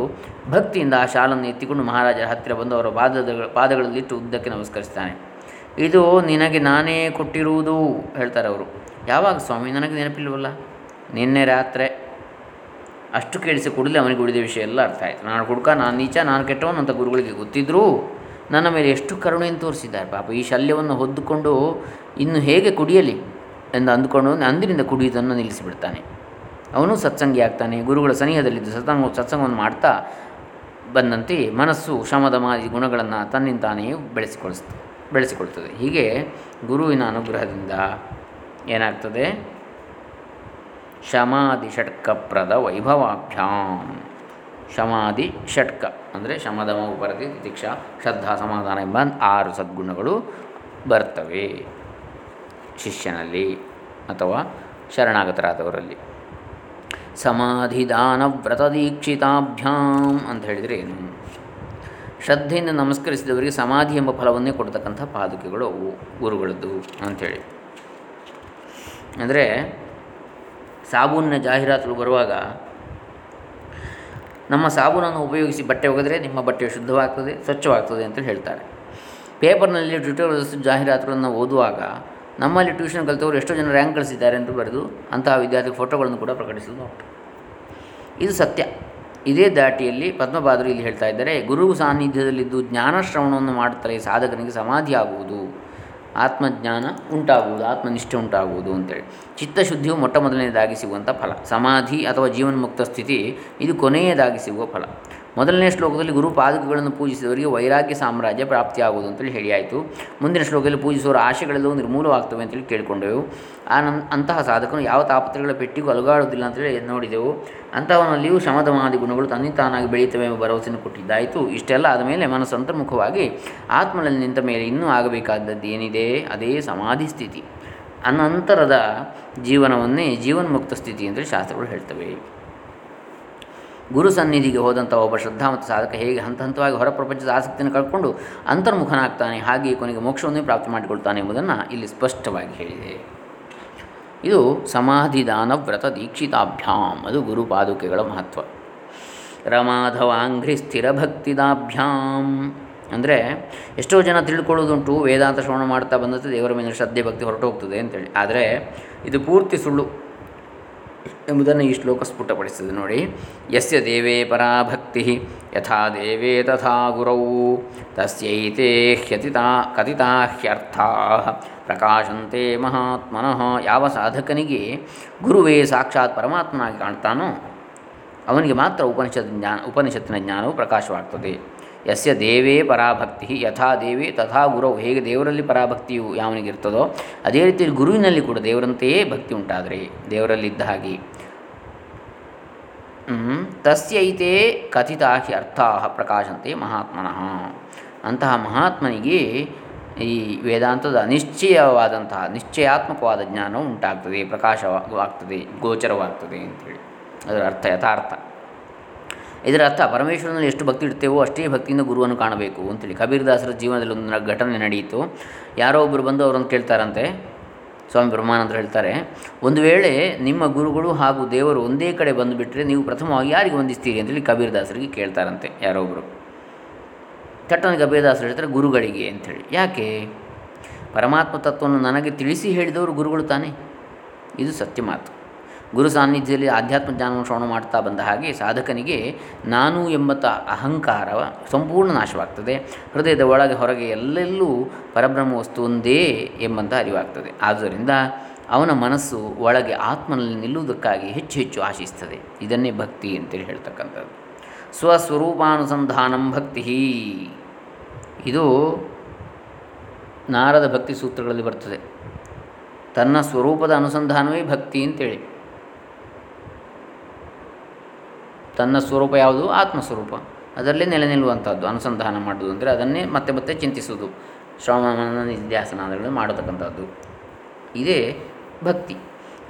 A: ಭಕ್ತಿಯಿಂದ ಆ ಶಾಲನ್ನು ಎತ್ತಿಕೊಂಡು ಮಹಾರಾಜರ ಹತ್ತಿರ ಬಂದು ಅವರ ಪಾದದ ಪಾದಗಳಲ್ಲಿಟ್ಟು ಉದ್ದಕ್ಕೆ ನಮಸ್ಕರಿಸ್ತಾನೆ. ಇದು ನಿನಗೆ ನಾನೇ ಕೊಟ್ಟಿರುವುದು, ಹೇಳ್ತಾರೆ ಅವರು. ಯಾವಾಗ ಸ್ವಾಮಿ, ನನಗೆ ನೆನಪಿಲ್ವಲ್ಲ? ನಿನ್ನೆ ರಾತ್ರಿ. ಅಷ್ಟು ಕೇಳಿಸಿ ಕೂಡಲೇ ಅವನಿಗೆ ಉಳಿದ ವಿಷಯ ಎಲ್ಲ ಅರ್ಥ ಆಯಿತು. ನಾನು ಹುಡುಕ ನಾನು ನೀಚ, ನಾನು ಕೆಟ್ಟವನು ಅಂತ ಗುರುಗಳಿಗೆ ಗೊತ್ತಿದ್ದರೂ ನನ್ನ ಮೇಲೆ ಎಷ್ಟು ಕರುಣೆಯನ್ನು ತೋರಿಸಿದ್ದಾರೆ ಪಾಪ. ಈ ಶಲ್ಯವನ್ನು ಹೊದ್ದುಕೊಂಡು ಇನ್ನು ಹೇಗೆ ಕುಡಿಯಲಿ ಎಂದು ಅಂದುಕೊಂಡು ಅಂದಿನಿಂದ ಕುಡಿಯುವುದನ್ನು ನಿಲ್ಲಿಸಿಬಿಡ್ತಾನೆ. ಅವನು ಸತ್ಸಂಗಿ ಆಗ್ತಾನೆ. ಗುರುಗಳ ಸನಿಹದಲ್ಲಿದ್ದು ಸತ್ಸಂಗ, ಸತ್ಸಂಗವನ್ನು ಮಾಡ್ತಾ ಬಂದಂತೆ ಮನಸ್ಸು ಮಾದಿ ಗುಣಗಳನ್ನು ತನ್ನಿಂತಾನೇ ಬೆಳೆಸಿಕೊಳಿಸ್ತ ಬೆಳೆಸಿಕೊಳ್ತದೆ. ಹೀಗೆ ಗುರುವಿನ ಅನುಗ್ರಹದಿಂದ ಏನಾಗ್ತದೆ? ಶಮಾದಿ ಷಟ್ಕಪ್ರದ ವೈಭವಾಭ್ಯಾಂ ಶಮಾದಿ ಷಟ್ಕ ಅಂದರೆ ಶಮದಮ ಉಪರತಿ ದೀಕ್ಷಾ ಶ್ರದ್ಧಾ ಸಮಾಧಾನ ಎಂಬ ಆರು ಸದ್ಗುಣಗಳು ಬರ್ತವೆ. ಶಿಷ್ಯನಲ್ಲಿ ಅಥವಾ ಶರಣಾಗತರಾದವರಲ್ಲಿ. ಸಮಾಧಿದಾನ ವ್ರತದೀಕ್ಷಿತಾಭ್ಯಾಂ ಅಂತ ಹೇಳಿದರೆ ಏನು? ಶ್ರದ್ಧೆಯಿಂದ ನಮಸ್ಕರಿಸಿದವರಿಗೆ ಸಮಾಧಿ ಎಂಬ ಫಲವನ್ನೇ ಕೊಡ್ತಕ್ಕಂಥ ಪಾದುಕೆಗಳು ಅವು, ಗುರುಗಳದ್ದು ಅಂಥೇಳಿ ಅಂದರೆ ಸಾಬೂನಿನ ಜಾಹೀರಾತುಗಳು ಬರುವಾಗ ನಮ್ಮ ಸಾಬೂನನ್ನು ಉಪಯೋಗಿಸಿ ಬಟ್ಟೆ ಒಗೆದರೆ ನಿಮ್ಮ ಬಟ್ಟೆ ಶುದ್ಧವಾಗ್ತದೆ, ಸ್ವಚ್ಛವಾಗ್ತದೆ ಅಂತೇಳಿ ಹೇಳ್ತಾರೆ. ಪೇಪರ್ನಲ್ಲಿ ಟ್ವಿಟರ್ ಜಾಹೀರಾತುಗಳನ್ನು ಓದುವಾಗ ನಮ್ಮಲ್ಲಿ ಟ್ಯೂಷನ್ ಕಲಿತವರು ಎಷ್ಟೋ ಜನ ರ್ಯಾಂಕ್ ಗಳಿಸಿದ್ದಾರೆ ಎಂದು ಬರೆದು ಅಂತಹ ವಿದ್ಯಾರ್ಥಿ ಫೋಟೋಗಳನ್ನು ಕೂಡ ಪ್ರಕಟಿಸಲು ಉಂಟು. ಇದು ಸತ್ಯ. ಇದೇ ದಾಟಿಯಲ್ಲಿ ಪದ್ಮಪಾದರು ಇಲ್ಲಿ ಹೇಳ್ತಾ ಇದ್ದಾರೆ, ಗುರು ಸಾನ್ನಿಧ್ಯದಲ್ಲಿದ್ದು ಜ್ಞಾನಶ್ರವಣವನ್ನು ಮಾಡುತ್ತಲೇ ಸಾಧಕನಿಗೆ ಸಮಾಧಿ ಆಗುವುದು ಆತ್ಮಜ್ಞಾನ ಉಂಟಾಗುವುದು, ಆತ್ಮನಿಷ್ಠೆ ಉಂಟಾಗುವುದು ಅಂತೇಳಿ. ಚಿತ್ತಶುದ್ಧಿಯು ಮೊಟ್ಟ ಮೊದಲನೇದಾಗಿ ಸಿಗುವಂಥ ಫಲ. ಸಮಾಧಿ ಅಥವಾ ಜೀವನ್ಮುಕ್ತ ಸ್ಥಿತಿ, ಇದು ಕೊನೆಯದಾಗಿ ಸಿಗುವ ಫಲ. ಮೊದಲನೇ ಶ್ಲೋಕದಲ್ಲಿ ಗುರು ಪಾದಕಗಳನ್ನು ಪೂಜಿಸಿದವರಿಗೆ ವೈರಾಗ್ಯ ಸಾಮ್ರಾಜ್ಯ ಪ್ರಾಪ್ತಿಯಾಗುವುದು ಅಂತೇಳಿ ಹೇಳಿಯಾಯಿತು. ಮುಂದಿನ ಶ್ಲೋಕದಲ್ಲಿ ಪೂಜಿಸುವವರ ಆಶೆಗಳೆಲ್ಲವೂ ನಿರ್ಮೂಲವಾಗ್ತವೆ ಅಂತೇಳಿ ಕೇಳಿಕೊಂಡೆವು. ಆ ನಮ್ಮ ಅಂತಹ ಸಾಧಕನು ಯಾವ ತಾಪತ್ರಗಳ ಪೆಟ್ಟಿಗೂ ಅಲುಗಾಡುವುದಿಲ್ಲ ಅಂತೇಳಿ ನೋಡಿದೆವು. ಅಂತಹವನಲ್ಲಿಯೂ ಶಮದಮಾದಿ ಗುಣಗಳು ತನ್ನಿತಾನಾಗಿ ಬೆಳೆಯುತ್ತವೆ ಎಂಬ ಭರವಸೆಯನ್ನು ಕೊಟ್ಟಿದ್ದಾಯಿತು. ಇಷ್ಟೆಲ್ಲ ಆದ ಮೇಲೆ ಮನಸ್ಸು ಅಂತರ್ಮುಖವಾಗಿ ಆತ್ಮನಲ್ಲಿ ನಿಂತ ಮೇಲೆ ಇನ್ನೂ ಆಗಬೇಕಾದದ್ದು ಏನಿದೆ? ಅದೇ ಸಮಾಧಿ ಸ್ಥಿತಿ. ಅನಂತರದ ಜೀವನವನ್ನೇ ಜೀವನ್ಮುಕ್ತ ಸ್ಥಿತಿ ಅಂತೇಳಿ ಶಾಸ್ತ್ರಗಳು ಹೇಳ್ತವೆ. ಗುರು ಸನ್ನಿಧಿಗೆ ಹೋದಂಥ ಒಬ್ಬ ಶ್ರದ್ಧಾ ಮತ್ತು ಸಾಧಕ ಹೇಗೆ ಹಂತ ಹಂತವಾಗಿ ಹೊರ ಪ್ರಪಂಚದ ಆಸಕ್ತಿಯನ್ನು ಕಳ್ಕೊಂಡು ಅಂತರ್ಮುಖನಾಗ್ತಾನೆ, ಹಾಗೆಯೇ ಕೊನೆಗೆ ಮೋಕ್ಷವನ್ನೇ ಪ್ರಾಪ್ತಿ ಮಾಡಿಕೊಳ್ತಾನೆ ಎಂಬುದನ್ನು ಇಲ್ಲಿ ಸ್ಪಷ್ಟವಾಗಿ ಹೇಳಿದೆ. ಇದು ಸಮಾಧಿದಾನ ವ್ರತ ದೀಕ್ಷಿತಾಭ್ಯಾಮ್ ಅದು ಗುರು ಪಾದುಕೆಗಳ ಮಹತ್ವ. ರಮಾಧವಾಂಘ್ರಿ ಸ್ಥಿರಭಕ್ತಿದಾಭ್ಯಾಮ್ ಅಂದರೆ ಎಷ್ಟೋ ಜನ ತಿಳ್ಕೊಳ್ಳೋದುಂಟು ವೇದಾಂತ ಶ್ರವಣ ಮಾಡ್ತಾ ಬಂದಂತೆ ದೇವರ ಮೇಲೆ ಶ್ರದ್ಧೆ, ಭಕ್ತಿ ಹೊರಟು ಹೋಗ್ತದೆ ಅಂತೇಳಿ. ಆದರೆ ಇದು ಪೂರ್ತಿ ಸುಳ್ಳು ಎಂಬುದನ್ನು ಈ ಶ್ಲೋಕ ಸ್ಫುಟಪಡಿಸ್ತದೆ ನೋಡಿ. ಯಸ್ಯ ದೇವೇ ಪರಾ ಭಕ್ತಿ ಯಥಾ ದೇವೇ ತಥಾ ಗುರೌ, ತಸ್ಯೈತೆ ಹ್ಯತಿತಾ ಕಥಿತಾ ಹ್ಯರ್ಥಾ ಪ್ರಕಾಶಂತೆ ಮಹಾತ್ಮನಃ. ಯಾವ ಸಾಧಕನಿಗೆ ಗುರುವೇ ಸಾಕ್ಷಾತ್ ಪರಮಾತ್ಮನಾಗಿ ಕಾಣ್ತಾನೋ ಅವನಿಗೆ ಮಾತ್ರ ಉಪನಿಷತ್ ಜ್ಞಾನ, ಉಪನಿಷತ್ತಿನ ಜ್ಞಾನವು ಪ್ರಕಾಶವಾಗ್ತದೆ. ಯಸ್ಯ ದೇವೇ ಪರಾಭಕ್ತಿ ಯಥಾ ದೇವಿ ತಥಾ ಗುರವು ಹೇಗೆ ದೇವರಲ್ಲಿ ಪರಾಭಕ್ತಿಯು ಯಾವನಿಗಿರ್ತದೋ ಅದೇ ರೀತಿ ಗುರುವಿನಲ್ಲಿ ಕೂಡ ದೇವರಂತೆಯೇ ಭಕ್ತಿ ಉಂಟಾದರೆ ದೇವರಲ್ಲಿದ್ದ ಹಾಗೆ. ತಸ್ಯೈತೆ ಕಥಿತಾಹಿ ಅರ್ಥ ಪ್ರಕಾಶಂತೆ ಮಹಾತ್ಮನಃ. ಅಂತಹ ಮಹಾತ್ಮನಿಗೆ ಈ ವೇದಾಂತದ ನಿಶ್ಚಯವಾದಂತಹ, ನಿಶ್ಚಯಾತ್ಮಕವಾದ ಜ್ಞಾನವು ಉಂಟಾಗ್ತದೆ, ಪ್ರಕಾಶವಾಗ್ತದೆ, ಗೋಚರವಾಗ್ತದೆ ಅಂತೇಳಿ. ಅದರ ಅರ್ಥ ಯಥಾರ್ಥ. ಇದರ ಅರ್ಥ ಪರಮೇಶ್ವರನಲ್ಲಿ ಎಷ್ಟು ಭಕ್ತಿ ಇಡ್ತೇವೋ ಅಷ್ಟೇ ಭಕ್ತಿಯಿಂದ ಗುರುವನ್ನು ಕಾಣಬೇಕು ಅಂತೇಳಿ. ಕಬೀರ್ದಾಸರ ಜೀವನದಲ್ಲಿ ಒಂದು ಘಟನೆ ನಡೆಯಿತು ಯಾರೋ ಒಬ್ಬರು ಬಂದು ಅವರನ್ನು ಕೇಳ್ತಾರಂತೆ. ಸ್ವಾಮಿ ಬ್ರಹ್ಮಾನಂದರು ಹೇಳ್ತಾರೆ, ಒಂದು ವೇಳೆ ನಿಮ್ಮ ಗುರುಗಳು ಹಾಗೂ ದೇವರು ಒಂದೇ ಕಡೆ ಬಂದುಬಿಟ್ರೆ ನೀವು ಪ್ರಥಮವಾಗಿ ಯಾರಿಗೆ ವಂದಿಸ್ತೀರಿ? ಅಂತೇಳಿ ಕಬೀರ್ದಾಸರಿಗೆ ಕೇಳ್ತಾರಂತೆ ಯಾರೋ ಒಬ್ಬರು ಚಟ್ಟನ ಕಬೀರದಾಸರು ಹೇಳ್ತಾರೆ, ಗುರುಗಳಿಗೆ ಅಂಥೇಳಿ ಯಾಕೆ? ಪರಮಾತ್ಮ ತತ್ವವನ್ನು ನನಗೆ ತಿಳಿಸಿ ಹೇಳಿದವರು ಗುರುಗಳು ತಾನೇ. ಇದು ಸತ್ಯ ಮಾತು. ಗುರು ಸಾನ್ನಿಧ್ಯದಲ್ಲಿ ಆಧ್ಯಾತ್ಮ ಜ್ಞಾನವನ್ನು ಶ್ರವಣ ಮಾಡ್ತಾ ಬಂದ ಹಾಗೆ ಸಾಧಕನಿಗೆ ನಾನು ಎಂಬತ್ತ ಅಹಂಕಾರ ಸಂಪೂರ್ಣ ನಾಶವಾಗ್ತದೆ. ಹೃದಯದ ಒಳಗೆ ಹೊರಗೆ ಎಲ್ಲೆಲ್ಲೂ ಪರಬ್ರಹ್ಮ ವಸ್ತು ಒಂದೇ ಎಂಬಂಥ ಅರಿವಾಗ್ತದೆ. ಆದ್ದರಿಂದ ಅವನ ಮನಸ್ಸು ಒಳಗೆ ಆತ್ಮನಲ್ಲಿ ನಿಲ್ಲುವುದಕ್ಕಾಗಿ ಹೆಚ್ಚು ಹೆಚ್ಚು ಆಶಿಸ್ತದೆ. ಇದನ್ನೇ ಭಕ್ತಿ ಅಂತೇಳಿ ಹೇಳ್ತಕ್ಕಂಥದ್ದು. ಸ್ವಸ್ವರೂಪಾನುಸಂಧಾನಂ ಭಕ್ತಿ ಇದು ನಾರದ ಭಕ್ತಿ ಸೂತ್ರಗಳಲ್ಲಿ ಬರ್ತದೆ. ತನ್ನ ಸ್ವರೂಪದ ಅನುಸಂಧಾನವೇ ಭಕ್ತಿ ಅಂತೇಳಿ. ತನ್ನ ಸ್ವರೂಪ ಯಾವುದು? ಆತ್ಮಸ್ವರೂಪ. ಅದರಲ್ಲೇ ನೆಲೆ ನಿಲ್ಲುವಂಥದ್ದು, ಅನುಸಂಧಾನ ಮಾಡುವುದು ಅಂದರೆ ಅದನ್ನೇ ಮತ್ತೆ ಮತ್ತೆ ಚಿಂತಿಸುವುದು. ಶ್ರವಣ ನಿಧ್ಯಾಸನ ಮಾಡತಕ್ಕಂಥದ್ದು. ಇದೇ ಭಕ್ತಿ.